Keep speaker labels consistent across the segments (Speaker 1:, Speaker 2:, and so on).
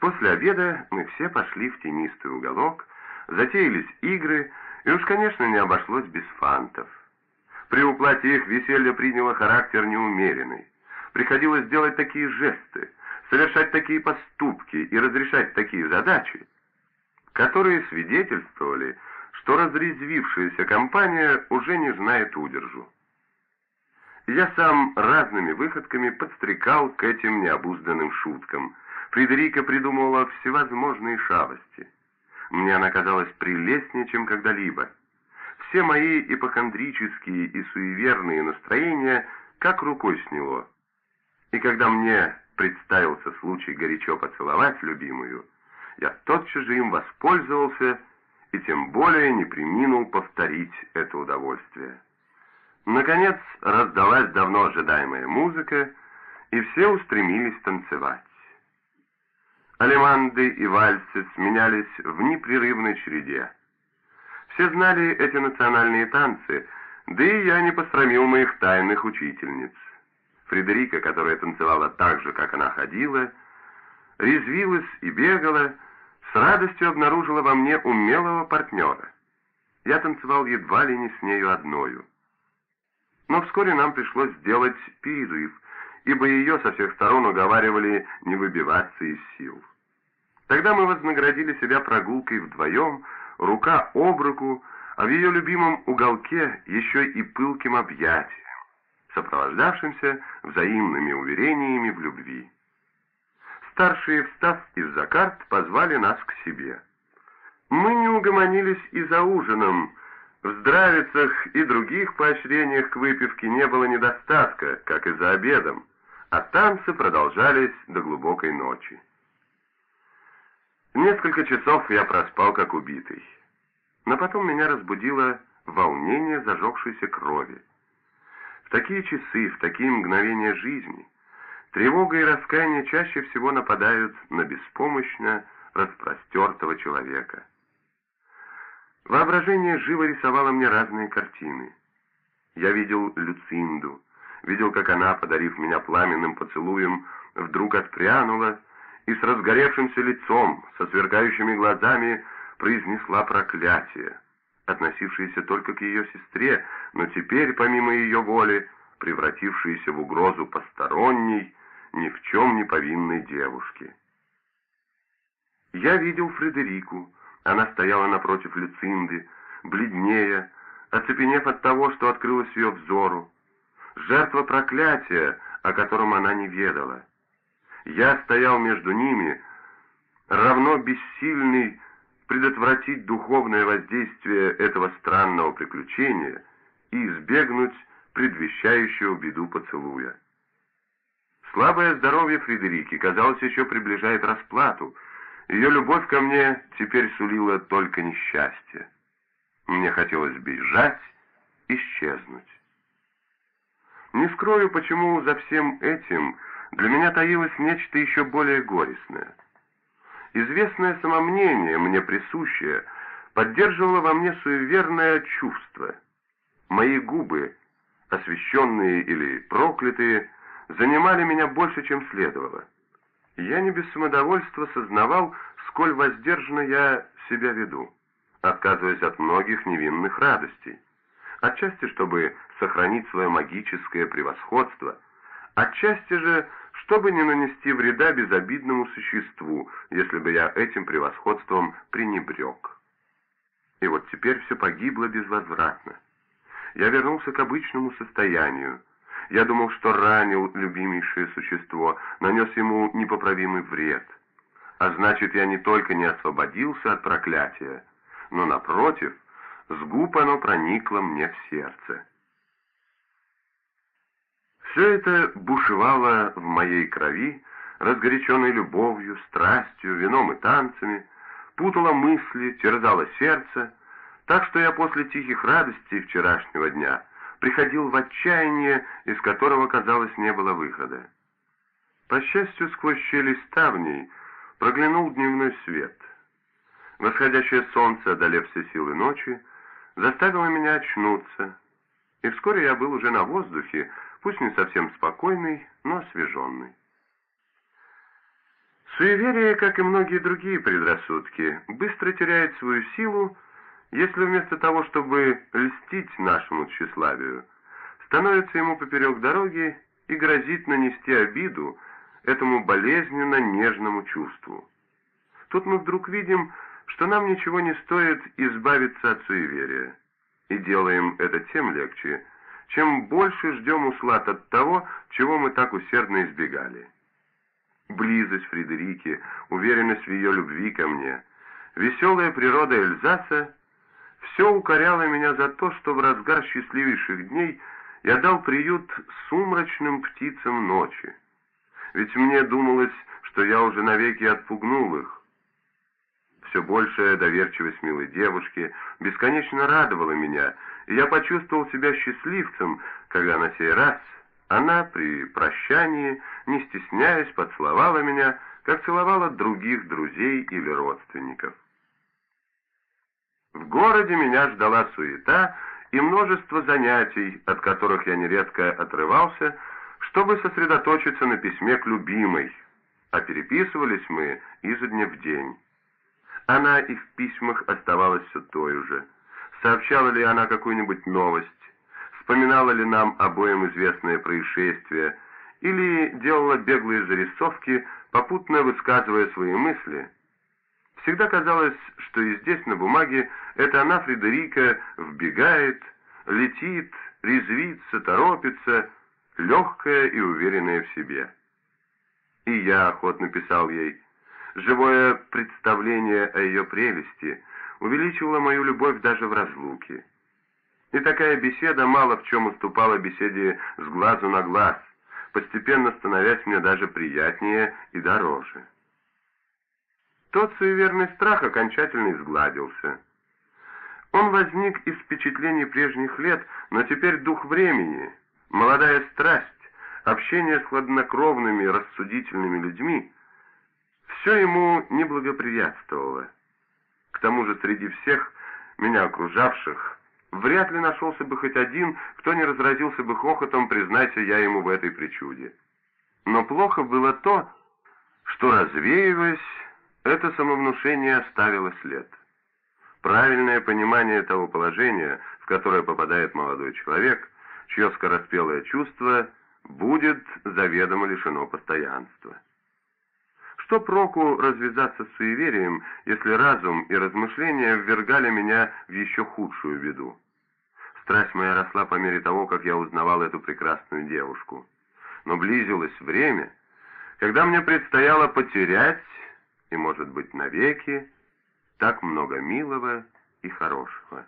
Speaker 1: После обеда мы все пошли в тенистый уголок, затеялись игры, и уж, конечно, не обошлось без фантов. При уплате их веселье приняло характер неумеренный. Приходилось делать такие жесты, совершать такие поступки и разрешать такие задачи, которые свидетельствовали, что разрезвившаяся компания уже не знает удержу. Я сам разными выходками подстрекал к этим необузданным шуткам. Фредерика придумывала всевозможные шалости. Мне она казалась прелестнее, чем когда-либо. Все мои ипохондрические и суеверные настроения как рукой сняло. И когда мне представился случай горячо поцеловать любимую, я тотчас же им воспользовался и тем более не приминул повторить это удовольствие. Наконец раздалась давно ожидаемая музыка, и все устремились танцевать. Алеманды и вальсы сменялись в непрерывной череде. Все знали эти национальные танцы, да и я не посрамил моих тайных учительниц. Фредерика, которая танцевала так же, как она ходила, резвилась и бегала, с радостью обнаружила во мне умелого партнера. Я танцевал едва ли не с нею одною. Но вскоре нам пришлось сделать перерыв, ибо ее со всех сторон уговаривали не выбиваться из сил. Тогда мы вознаградили себя прогулкой вдвоем, рука об руку, а в ее любимом уголке еще и пылким объятием, сопровождавшимся взаимными уверениями в любви. Старшие, встав из-за карт, позвали нас к себе. Мы не угомонились и за ужином. В здравицах и других поощрениях к выпивке не было недостатка, как и за обедом, а танцы продолжались до глубокой ночи. Несколько часов я проспал как убитый. Но потом меня разбудило волнение зажегшейся крови. В такие часы, в такие мгновения жизни тревога и раскаяние чаще всего нападают на беспомощно распростертого человека. Воображение живо рисовало мне разные картины. Я видел Люцинду, видел, как она, подарив меня пламенным поцелуем, вдруг отпрянула и с разгоревшимся лицом, со сверкающими глазами произнесла проклятие, относившееся только к ее сестре, но теперь, помимо ее воли, превратившееся в угрозу посторонней, ни в чем не повинной девушки. Я видел Фредерику, она стояла напротив Люцинды, бледнее, оцепенев от того, что открылось ее взору, жертва проклятия, о котором она не ведала. Я стоял между ними, равно бессильный предотвратить духовное воздействие этого странного приключения и избегнуть предвещающего беду поцелуя. Слабое здоровье Фредерики, казалось, еще приближает расплату. Ее любовь ко мне теперь сулила только несчастье. Мне хотелось бежать, исчезнуть. Не скрою, почему за всем этим для меня таилось нечто еще более горестное. Известное самомнение, мне присущее, поддерживало во мне суеверное чувство. Мои губы, освященные или проклятые, занимали меня больше, чем следовало. Я не без самодовольства сознавал, сколь воздержанно я себя веду, отказываясь от многих невинных радостей. Отчасти, чтобы сохранить свое магическое превосходство, отчасти же, чтобы не нанести вреда безобидному существу, если бы я этим превосходством пренебрег. И вот теперь все погибло безвозвратно. Я вернулся к обычному состоянию. Я думал, что ранил любимейшее существо, нанес ему непоправимый вред. А значит, я не только не освободился от проклятия, но, напротив, с губ оно проникло мне в сердце. Все это бушевало в моей крови, разгоряченной любовью, страстью, вином и танцами, путало мысли, терзало сердце, так что я после тихих радостей вчерашнего дня приходил в отчаяние, из которого, казалось, не было выхода. По счастью, сквозь щели ставней проглянул дневной свет. Восходящее солнце, одолев все силы ночи, заставило меня очнуться, и вскоре я был уже на воздухе, пусть не совсем спокойный, но освеженный. Суеверие, как и многие другие предрассудки, быстро теряет свою силу, если вместо того, чтобы льстить нашему тщеславию, становится ему поперек дороги и грозит нанести обиду этому болезненно нежному чувству. Тут мы вдруг видим, что нам ничего не стоит избавиться от суеверия, и делаем это тем легче, чем больше ждем услад от того, чего мы так усердно избегали. Близость Фредерики, уверенность в ее любви ко мне, веселая природа Эльзаса — все укоряло меня за то, что в разгар счастливейших дней я дал приют сумрачным птицам ночи. Ведь мне думалось, что я уже навеки отпугнул их. Все большая доверчивость милой девушки бесконечно радовала меня, и я почувствовал себя счастливцем, когда на сей раз она при прощании, не стесняясь, поцеловала меня, как целовала других друзей или родственников. В городе меня ждала суета и множество занятий, от которых я нередко отрывался, чтобы сосредоточиться на письме к любимой, а переписывались мы изо дня в день. Она и в письмах оставалась все той же. Сообщала ли она какую-нибудь новость, вспоминала ли нам обоим известное происшествие, или делала беглые зарисовки, попутно высказывая свои мысли. Всегда казалось, что и здесь, на бумаге, это она, Фредерика, вбегает, летит, резвится, торопится, легкая и уверенная в себе. И я охотно писал ей. Живое представление о ее прелести увеличивало мою любовь даже в разлуке. И такая беседа мало в чем уступала беседе с глазу на глаз, постепенно становясь мне даже приятнее и дороже. Тот суеверный страх окончательно изгладился. Он возник из впечатлений прежних лет, но теперь дух времени, молодая страсть, общение с хладнокровными, рассудительными людьми — все ему неблагоприятствовало. К тому же среди всех меня окружавших Вряд ли нашелся бы хоть один, кто не разразился бы хохотом, признайся я ему в этой причуде. Но плохо было то, что, развеиваясь, это самовнушение оставило след. Правильное понимание того положения, в которое попадает молодой человек, чье скороспелое чувство будет заведомо лишено постоянства. Что проку развязаться с суеверием, если разум и размышления ввергали меня в еще худшую беду? Страсть моя росла по мере того, как я узнавал эту прекрасную девушку. Но близилось время, когда мне предстояло потерять, и, может быть, навеки, так много милого и хорошего.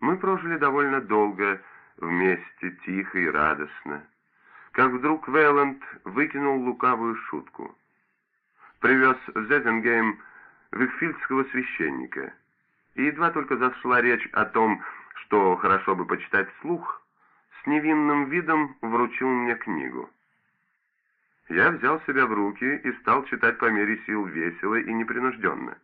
Speaker 1: Мы прожили довольно долго, вместе, тихо и радостно как вдруг Вейланд выкинул лукавую шутку. Привез в Зезенгейм викфильдского священника. И едва только зашла речь о том, что хорошо бы почитать вслух, с невинным видом вручил мне книгу. Я взял себя в руки и стал читать по мере сил весело и непринужденно.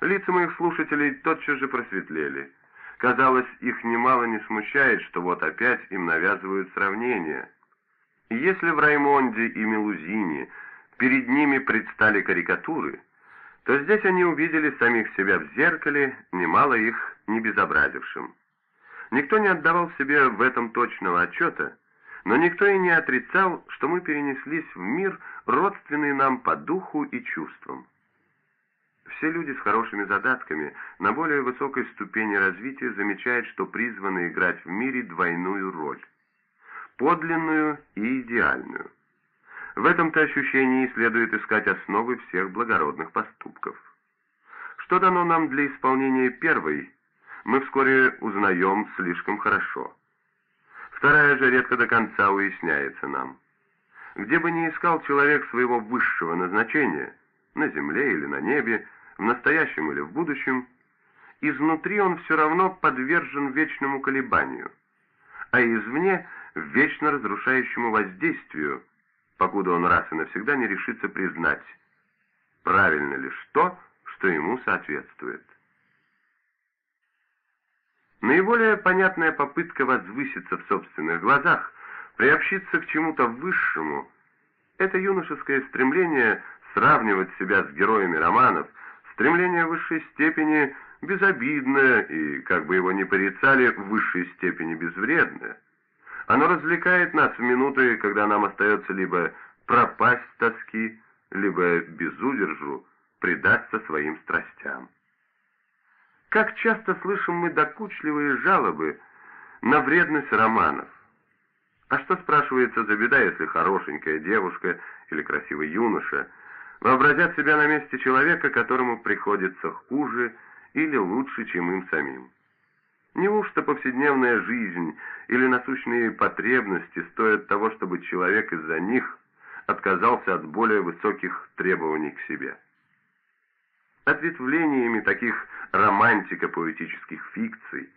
Speaker 1: Лица моих слушателей тотчас же просветлели. Казалось, их немало не смущает, что вот опять им навязывают сравнения — если в Раймонде и Мелузине перед ними предстали карикатуры, то здесь они увидели самих себя в зеркале, немало их не безобразившим. Никто не отдавал себе в этом точного отчета, но никто и не отрицал, что мы перенеслись в мир, родственный нам по духу и чувствам. Все люди с хорошими задатками на более высокой ступени развития замечают, что призваны играть в мире двойную роль подлинную и идеальную. В этом-то ощущении следует искать основы всех благородных поступков. Что дано нам для исполнения первой, мы вскоре узнаем слишком хорошо. Вторая же редко до конца уясняется нам. Где бы ни искал человек своего высшего назначения, на земле или на небе, в настоящем или в будущем, изнутри он все равно подвержен вечному колебанию, а извне – вечно разрушающему воздействию, покуда он раз и навсегда не решится признать, правильно ли то, что ему соответствует. Наиболее понятная попытка возвыситься в собственных глазах, приобщиться к чему-то высшему, Это юношеское стремление сравнивать себя с героями романов, стремление в высшей степени безобидное и, как бы его ни порицали, в высшей степени безвредное. Оно развлекает нас в минуты, когда нам остается либо пропасть с тоски, либо безудержу предаться своим страстям. Как часто слышим мы докучливые жалобы на вредность романов. А что, спрашивается, за беда, если хорошенькая девушка или красивый юноша вообразят себя на месте человека, которому приходится хуже или лучше, чем им самим? Неужто повседневная жизнь или насущные потребности стоят того, чтобы человек из-за них отказался от более высоких требований к себе? Ответвлениями таких романтико-поэтических фикций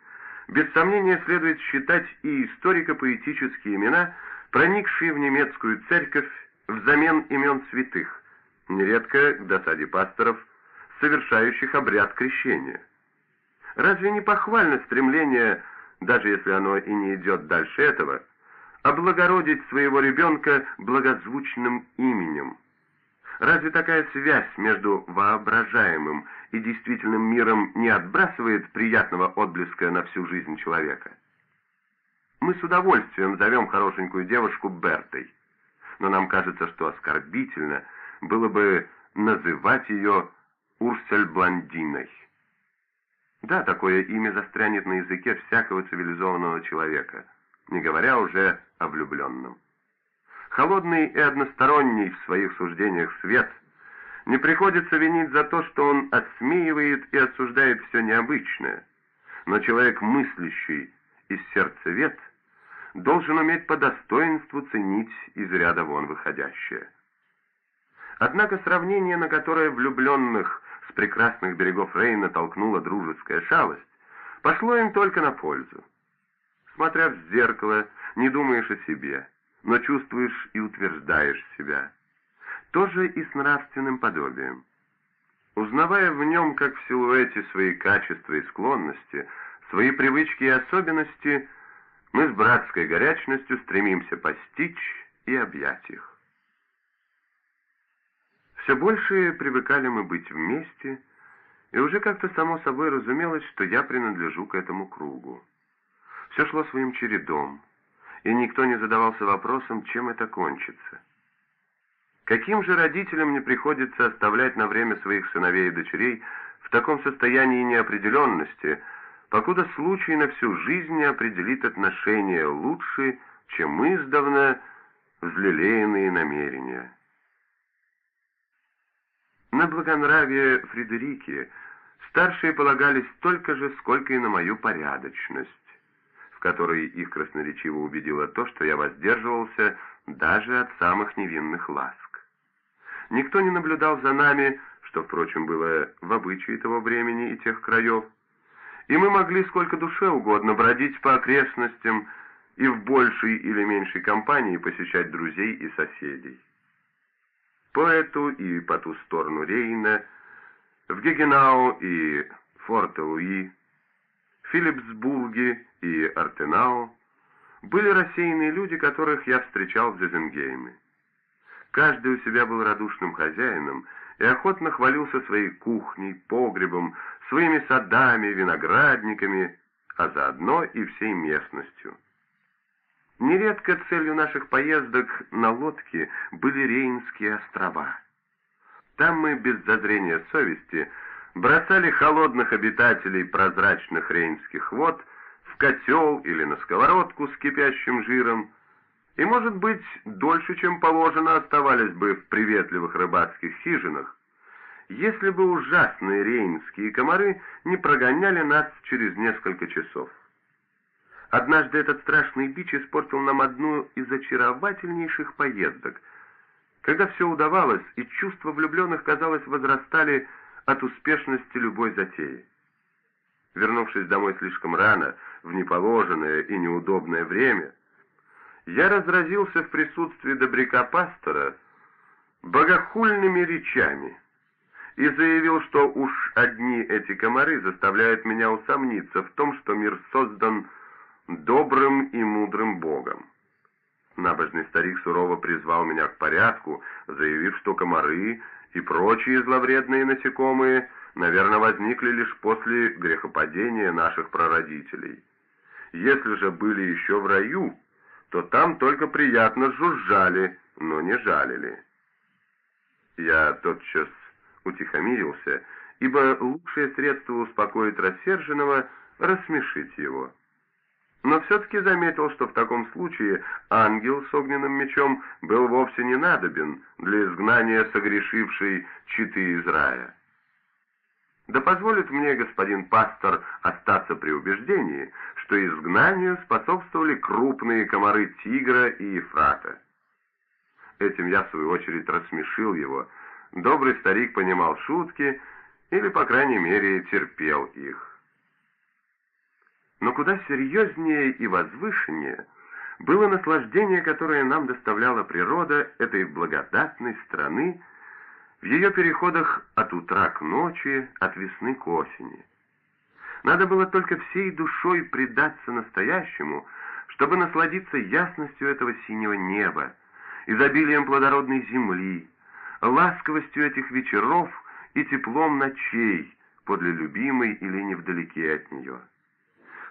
Speaker 1: без сомнения следует считать и историко-поэтические имена, проникшие в немецкую церковь взамен имен святых, нередко к досаде пасторов, совершающих обряд крещения. Разве не похвально стремление, даже если оно и не идет дальше этого, облагородить своего ребенка благозвучным именем? Разве такая связь между воображаемым и действительным миром не отбрасывает приятного отблеска на всю жизнь человека? Мы с удовольствием зовем хорошенькую девушку Бертой, но нам кажется, что оскорбительно было бы называть ее Урсель-блондиной. Да, такое имя застрянет на языке всякого цивилизованного человека, не говоря уже о влюбленном. Холодный и односторонний в своих суждениях свет не приходится винить за то, что он отсмеивает и осуждает все необычное, но человек мыслящий из сердцевед должен уметь по достоинству ценить из ряда вон выходящее. Однако сравнение, на которое влюбленных с прекрасных берегов Рейна толкнула дружеская шалость, пошло им только на пользу. Смотря в зеркало, не думаешь о себе, но чувствуешь и утверждаешь себя. Тоже и с нравственным подобием. Узнавая в нем, как в силуэте, свои качества и склонности, свои привычки и особенности, мы с братской горячностью стремимся постичь и объять их. Все больше привыкали мы быть вместе, и уже как-то само собой разумелось, что я принадлежу к этому кругу. Все шло своим чередом, и никто не задавался вопросом, чем это кончится. Каким же родителям не приходится оставлять на время своих сыновей и дочерей в таком состоянии неопределенности, покуда случай на всю жизнь не определит отношения лучше, чем издавна взлелеянные намерения. На благонравие Фредерики старшие полагались столько же, сколько и на мою порядочность, в которой их красноречиво убедило то, что я воздерживался даже от самых невинных ласк. Никто не наблюдал за нами, что, впрочем, было в обычае того времени и тех краев, и мы могли сколько душе угодно бродить по окрестностям и в большей или меньшей компании посещать друзей и соседей по эту и по ту сторону Рейна, в Гегенау и Форте-Луи, Филипсбурге и Артенау были рассеянные люди, которых я встречал в Зезенгейме. Каждый у себя был радушным хозяином и охотно хвалился своей кухней, погребом, своими садами, виноградниками, а заодно и всей местностью. Нередко целью наших поездок на лодке были Рейнские острова. Там мы без зазрения совести бросали холодных обитателей прозрачных рейнских вод в котел или на сковородку с кипящим жиром, и, может быть, дольше, чем положено, оставались бы в приветливых рыбацких хижинах, если бы ужасные рейнские комары не прогоняли нас через несколько часов. Однажды этот страшный бич испортил нам одну из очаровательнейших поездок. Когда все удавалось, и чувства влюбленных, казалось, возрастали от успешности любой затеи. Вернувшись домой слишком рано, в неположенное и неудобное время, я разразился в присутствии добряка-пастора богохульными речами и заявил, что уж одни эти комары заставляют меня усомниться в том, что мир создан добрым и мудрым Богом. Набожный старик сурово призвал меня к порядку, заявив, что комары и прочие зловредные насекомые, наверное, возникли лишь после грехопадения наших прародителей. Если же были еще в раю, то там только приятно жужжали, но не жалили. Я тотчас утихомирился, ибо лучшее средство успокоить рассерженного — рассмешить его. Но все-таки заметил, что в таком случае ангел с огненным мечом был вовсе не надобен для изгнания согрешившей читы из рая. Да позволит мне господин пастор остаться при убеждении, что изгнанию способствовали крупные комары тигра и ефрата. Этим я, в свою очередь, рассмешил его. Добрый старик понимал шутки или, по крайней мере, терпел их. Но куда серьезнее и возвышеннее было наслаждение, которое нам доставляла природа этой благодатной страны в ее переходах от утра к ночи, от весны к осени. Надо было только всей душой предаться настоящему, чтобы насладиться ясностью этого синего неба, изобилием плодородной земли, ласковостью этих вечеров и теплом ночей подле любимой или невдалеке от нее.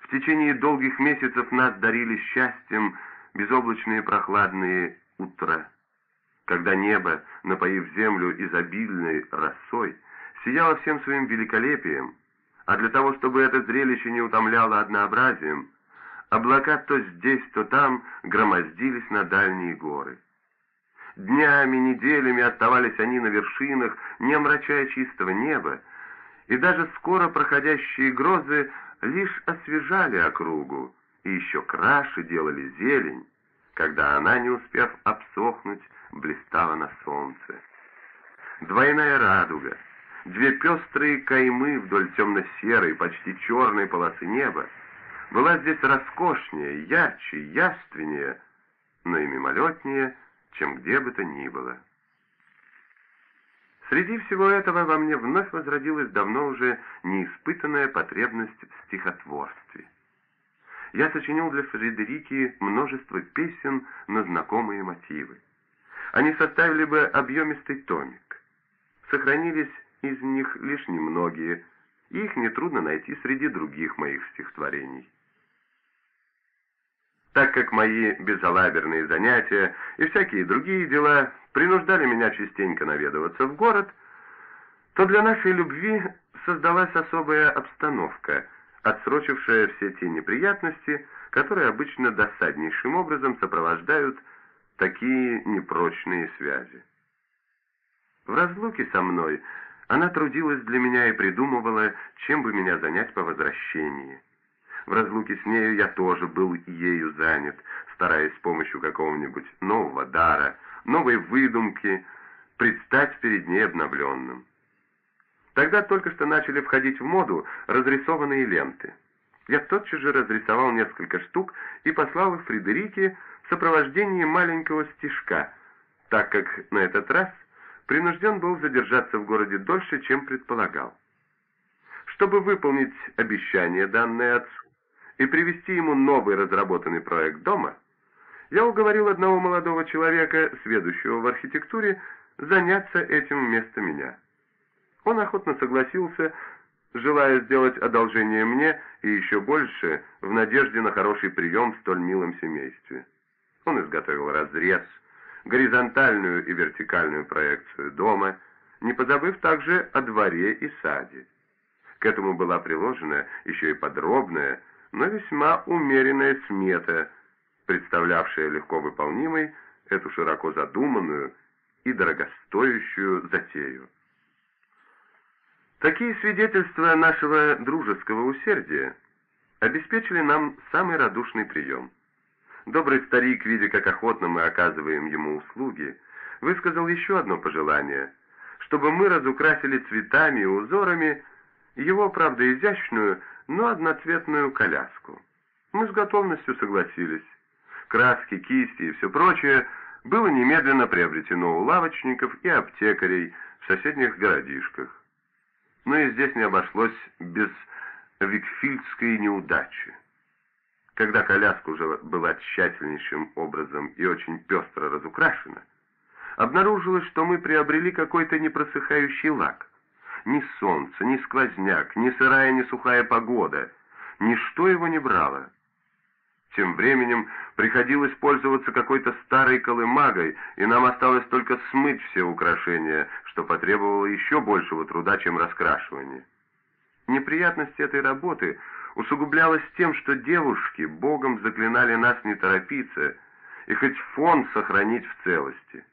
Speaker 1: В течение долгих месяцев нас дарили счастьем безоблачные прохладные утра, когда небо, напоив землю изобильной росой, сияло всем своим великолепием, а для того, чтобы это зрелище не утомляло однообразием, облака то здесь, то там громоздились на дальние горы. Днями, неделями оставались они на вершинах, не омрачая чистого неба, и даже скоро проходящие грозы лишь освежали округу и еще краше делали зелень, когда она, не успев обсохнуть, блистала на солнце. Двойная радуга, две пестрые каймы вдоль темно-серой, почти черной полосы неба, была здесь роскошнее, ярче, яственнее, но и мимолетнее, чем где бы то ни было. Среди всего этого во мне вновь возродилась давно уже неиспытанная потребность в стихотворстве. Я сочинил для Фредерики множество песен на знакомые мотивы. Они составили бы объемистый томик. Сохранились из них лишь немногие, и их нетрудно найти среди других моих стихотворений. Так как мои безалаберные занятия и всякие другие дела принуждали меня частенько наведываться в город, то для нашей любви создалась особая обстановка, отсрочившая все те неприятности, которые обычно досаднейшим образом сопровождают такие непрочные связи. В разлуке со мной она трудилась для меня и придумывала, чем бы меня занять по возвращении. В разлуке с нею я тоже был ею занят, стараясь с помощью какого-нибудь нового дара, новой выдумки предстать перед ней обновленным. Тогда только что начали входить в моду разрисованные ленты. Я тотчас же разрисовал несколько штук и послал их Фредерике в сопровождении маленького стишка, так как на этот раз принужден был задержаться в городе дольше, чем предполагал. Чтобы выполнить обещание, данное отцу, и привести ему новый разработанный проект дома, я уговорил одного молодого человека, сведущего в архитектуре, заняться этим вместо меня. Он охотно согласился, желая сделать одолжение мне и еще больше в надежде на хороший прием в столь милом семействе. Он изготовил разрез, горизонтальную и вертикальную проекцию дома, не позабыв также о дворе и саде. К этому была приложена еще и подробная, но весьма умеренная смета, представлявшая легко выполнимой эту широко задуманную и дорогостоящую затею. Такие свидетельства нашего дружеского усердия обеспечили нам самый радушный прием. Добрый старик, видя, как охотно мы оказываем ему услуги, высказал еще одно пожелание, чтобы мы разукрасили цветами и узорами его, правда, изящную, но одноцветную коляску. Мы с готовностью согласились. Краски, кисти и все прочее было немедленно приобретено у лавочников и аптекарей в соседних городишках. Но и здесь не обошлось без викфильдской неудачи. когда коляска уже была тщательнейшим образом и очень пестро разукрашена, обнаружилось, что мы приобрели какой-то непросыхающий лак. Ни солнце, ни сквозняк, ни сырая, ни сухая погода, ничто его не брало. Тем временем приходилось пользоваться какой-то старой колымагой, и нам осталось только смыть все украшения, что потребовало еще большего труда, чем раскрашивание. Неприятность этой работы усугублялась тем, что девушки богом заклинали нас не торопиться и хоть фон сохранить в целости.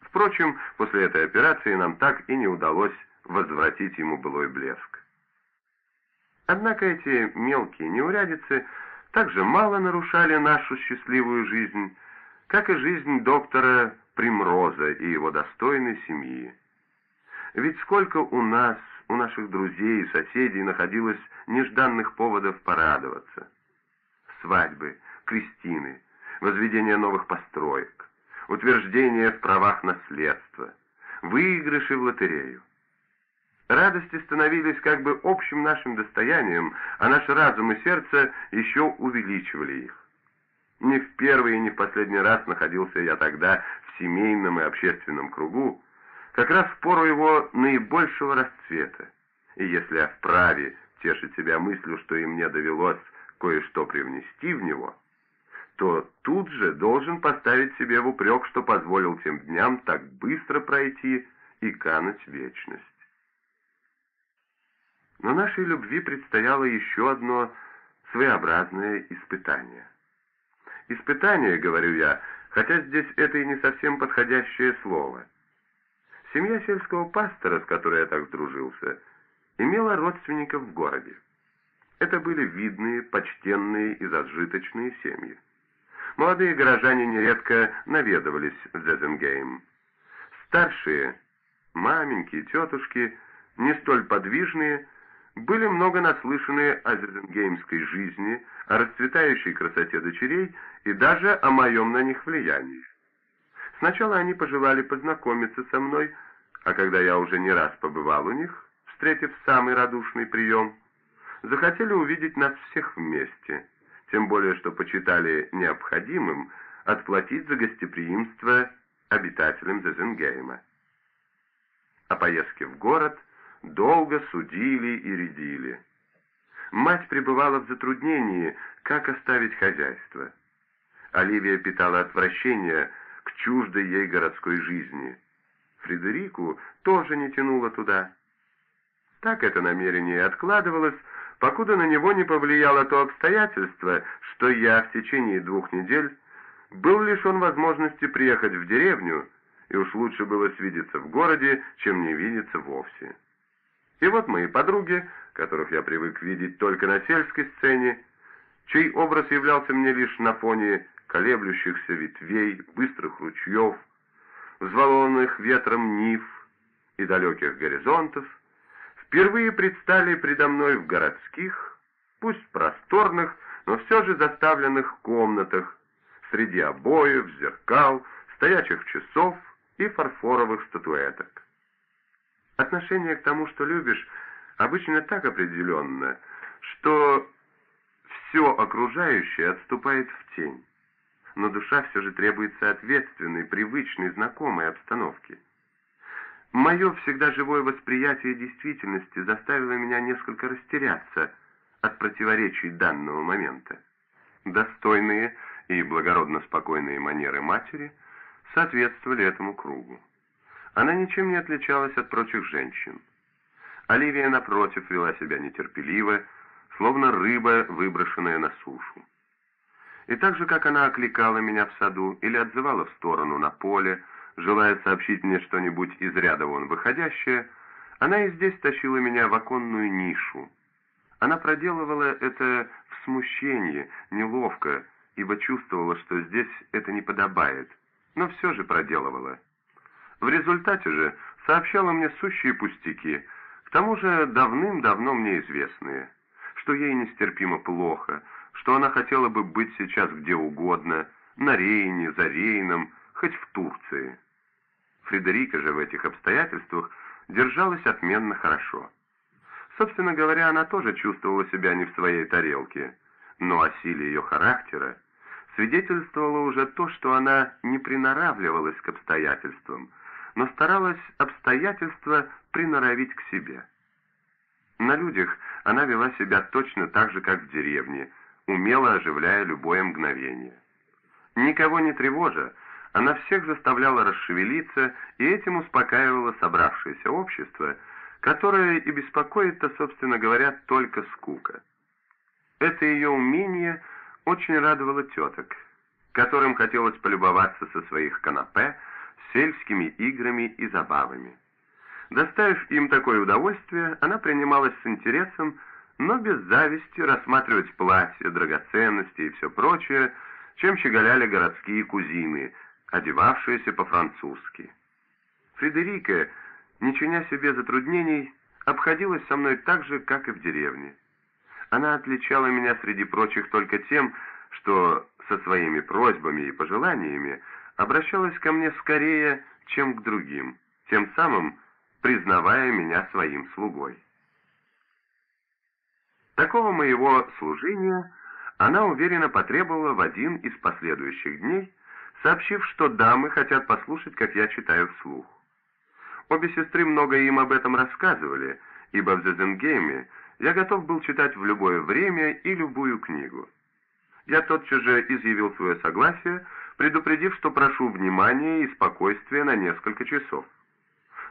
Speaker 1: Впрочем, после этой операции нам так и не удалось возвратить ему былой блеск. Однако эти мелкие неурядицы также мало нарушали нашу счастливую жизнь, как и жизнь доктора Примроза и его достойной семьи. Ведь сколько у нас, у наших друзей и соседей находилось нежданных поводов порадоваться. Свадьбы, крестины, возведение новых построек, утверждение в правах наследства, выигрыши в лотерею. Радости становились как бы общим нашим достоянием, а наш разум и сердце еще увеличивали их. Не в первый и не в последний раз находился я тогда в семейном и общественном кругу, как раз в пору его наибольшего расцвета. И если я вправе тешить себя мыслью, что и мне довелось кое-что привнести в него, то тут же должен поставить себе в упрек, что позволил тем дням так быстро пройти и кануть вечность. Но нашей любви предстояло еще одно своеобразное испытание. Испытание, говорю я, хотя здесь это и не совсем подходящее слово. Семья сельского пастора, с которой я так сдружился, имела родственников в городе. Это были видные, почтенные и зажиточные семьи. Молодые горожане нередко наведывались в Зезенгейм. Старшие, маменьки, тетушки, не столь подвижные, были много наслышаны о зернгеймской жизни, о расцветающей красоте дочерей и даже о моем на них влиянии. Сначала они пожелали познакомиться со мной, а когда я уже не раз побывал у них, встретив самый радушный прием, захотели увидеть нас всех вместе, тем более что почитали необходимым отплатить за гостеприимство обитателям Зезенгейма. О поездке в город – долго судили и рядили. Мать пребывала в затруднении, как оставить хозяйство. Оливия питала отвращение к чуждой ей городской жизни. Фредерику тоже не тянуло туда. Так это намерение откладывалось, покуда на него не повлияло то обстоятельство, что я в течение двух недель был лишен возможности приехать в деревню, и уж лучше было свидеться в городе, чем не видеться вовсе. И вот мои подруги, которых я привык видеть только на сельской сцене, чей образ являлся мне лишь на фоне колеблющихся ветвей, быстрых ручьев, взволнованных ветром нив и далеких горизонтов, впервые предстали предо мной в городских, пусть просторных, но все же заставленных комнатах, среди обоев, зеркал, стоячих часов и фарфоровых статуэток. Отношение к тому, что любишь, обычно так определенно, что все окружающее отступает в тень. Но душа все же требует соответственной, привычной, знакомой обстановки. Мое всегда живое восприятие действительности заставило меня несколько растеряться от противоречий данного момента. Достойные и благородно спокойные манеры матери соответствовали этому кругу. Она ничем не отличалась от прочих женщин. Оливия, напротив, вела себя нетерпеливо, словно рыба, выброшенная на сушу. И так же, как она окликала меня в саду или отзывала в сторону на поле, желая сообщить мне что-нибудь из ряда вон выходящее, она и здесь тащила меня в оконную нишу. Она проделывала это в смущении, неловко, ибо чувствовала, что здесь это не подобает, но все же проделывала. В результате же сообщала мне сущие пустяки, к тому же давным-давно мне известные, что ей нестерпимо плохо, что она хотела бы быть сейчас где угодно, на Рейне, за Рейном, хоть в Турции. Фредерика же в этих обстоятельствах держалась отменно хорошо. Собственно говоря, она тоже чувствовала себя не в своей тарелке, Но о силе ее характера свидетельствовало уже то, что она не приноравливалась к обстоятельствам, но старалась обстоятельства приноровить к себе. На людях она вела себя точно так же, как в деревне, умело оживляя любое мгновение. Никого не тревожа, она всех заставляла расшевелиться и этим успокаивала собравшееся общество, которое и беспокоит-то, собственно говоря, только скука. Это ее умение очень радовало теток, которым хотелось полюбоваться со своих канапе сельскими играми и забавами. Доставив им такое удовольствие, она принималась с интересом, но без зависти рассматривать платья, драгоценности и все прочее, чем щеголяли городские кузины, одевавшиеся по-французски. Фредерика, не чиня себе затруднений, обходилась со мной так же, как и в деревне. Она отличала меня среди прочих только тем, что со своими просьбами и пожеланиями обращалась ко мне скорее, чем к другим, тем самым признавая меня своим слугой. Такого моего служения она уверенно потребовала в один из последующих дней, сообщив, что дамы хотят послушать, как я читаю вслух. Обе сестры много им об этом рассказывали, ибо в Зезенгейме я готов был читать в любое время и любую книгу. Я тотчас же изъявил свое согласие, предупредив, что прошу внимания и спокойствия на несколько часов.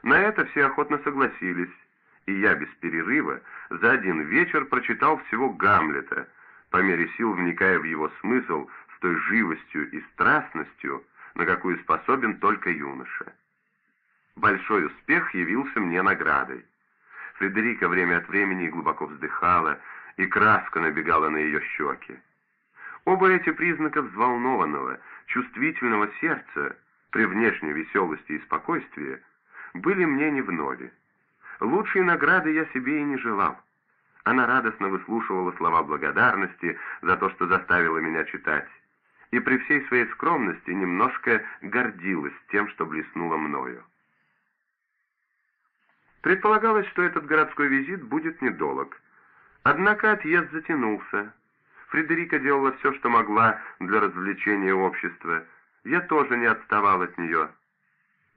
Speaker 1: На это все охотно согласились, и я без перерыва за один вечер прочитал всего Гамлета, по мере сил вникая в его смысл с той живостью и страстностью, на какую способен только юноша. Большой успех явился мне наградой. Фредерика время от времени глубоко вздыхала, и краска набегала на ее щеки. Оба эти признака взволнованного, чувствительного сердца при внешней веселости и спокойствии были мне не вновь. Лучшей награды я себе и не желал. Она радостно выслушивала слова благодарности за то, что заставила меня читать, и при всей своей скромности немножко гордилась тем, что блеснула мною. Предполагалось, что этот городской визит будет недолг. Однако отъезд затянулся. Фредерика делала все, что могла для развлечения общества. Я тоже не отставал от нее.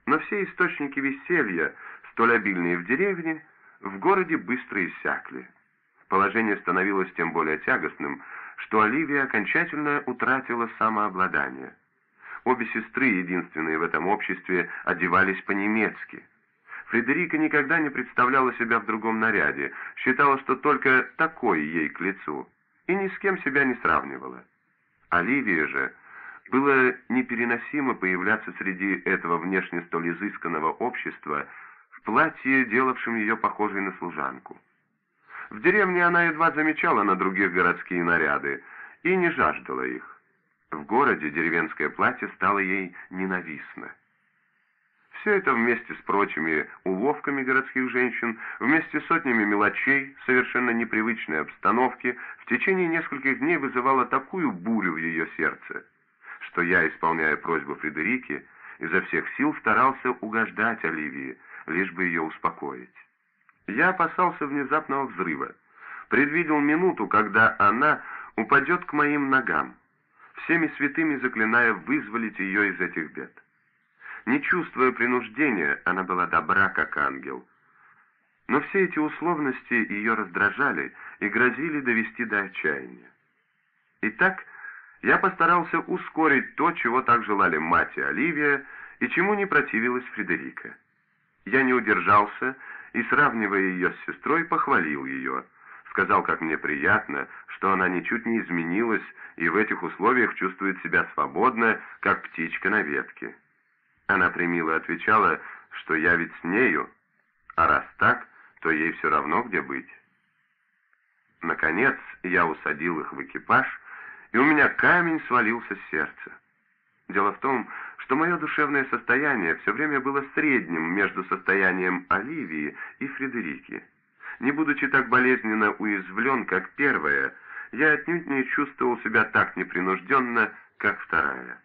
Speaker 1: Но все источники веселья, столь обильные в деревне, в городе быстро иссякли. Положение становилось тем более тягостным, что Оливия окончательно утратила самообладание. Обе сестры, единственные в этом обществе, одевались по-немецки. Фредерика никогда не представляла себя в другом наряде, считала, что только такой ей к лицу, и ни с кем себя не сравнивала. Оливия же было непереносимо появляться среди этого внешне столь изысканного общества в платье, делавшем ее похожей на служанку. В деревне она едва замечала на других городские наряды и не жаждала их. В городе деревенское платье стало ей ненавистно. Все это вместе с прочими уловками городских женщин, вместе с сотнями мелочей, совершенно непривычной обстановки, в течение нескольких дней вызывало такую бурю в ее сердце, что я, исполняя просьбу Фредерики, изо всех сил старался угождать Оливии, лишь бы ее успокоить. Я опасался внезапного взрыва, предвидел минуту, когда она упадет к моим ногам, всеми святыми заклиная вызволить ее из этих бед. Не чувствуя принуждения, она была добра, как ангел. Но все эти условности ее раздражали и грозили довести до отчаяния. Итак, я постарался ускорить то, чего так желали мать и Оливия, и чему не противилась Фредерика. Я не удержался и, сравнивая ее с сестрой, похвалил ее. Сказал, как мне приятно, что она ничуть не изменилась и в этих условиях чувствует себя свободно, как птичка на ветке. Она примило отвечала, что я ведь с нею, а раз так, то ей все равно где быть. Наконец я усадил их в экипаж, и у меня камень свалился с сердца. Дело в том, что мое душевное состояние все время было средним между состоянием Оливии и Фредерики. Не будучи так болезненно уязвлен, как первая, я отнюдь не чувствовал себя так непринужденно, как вторая.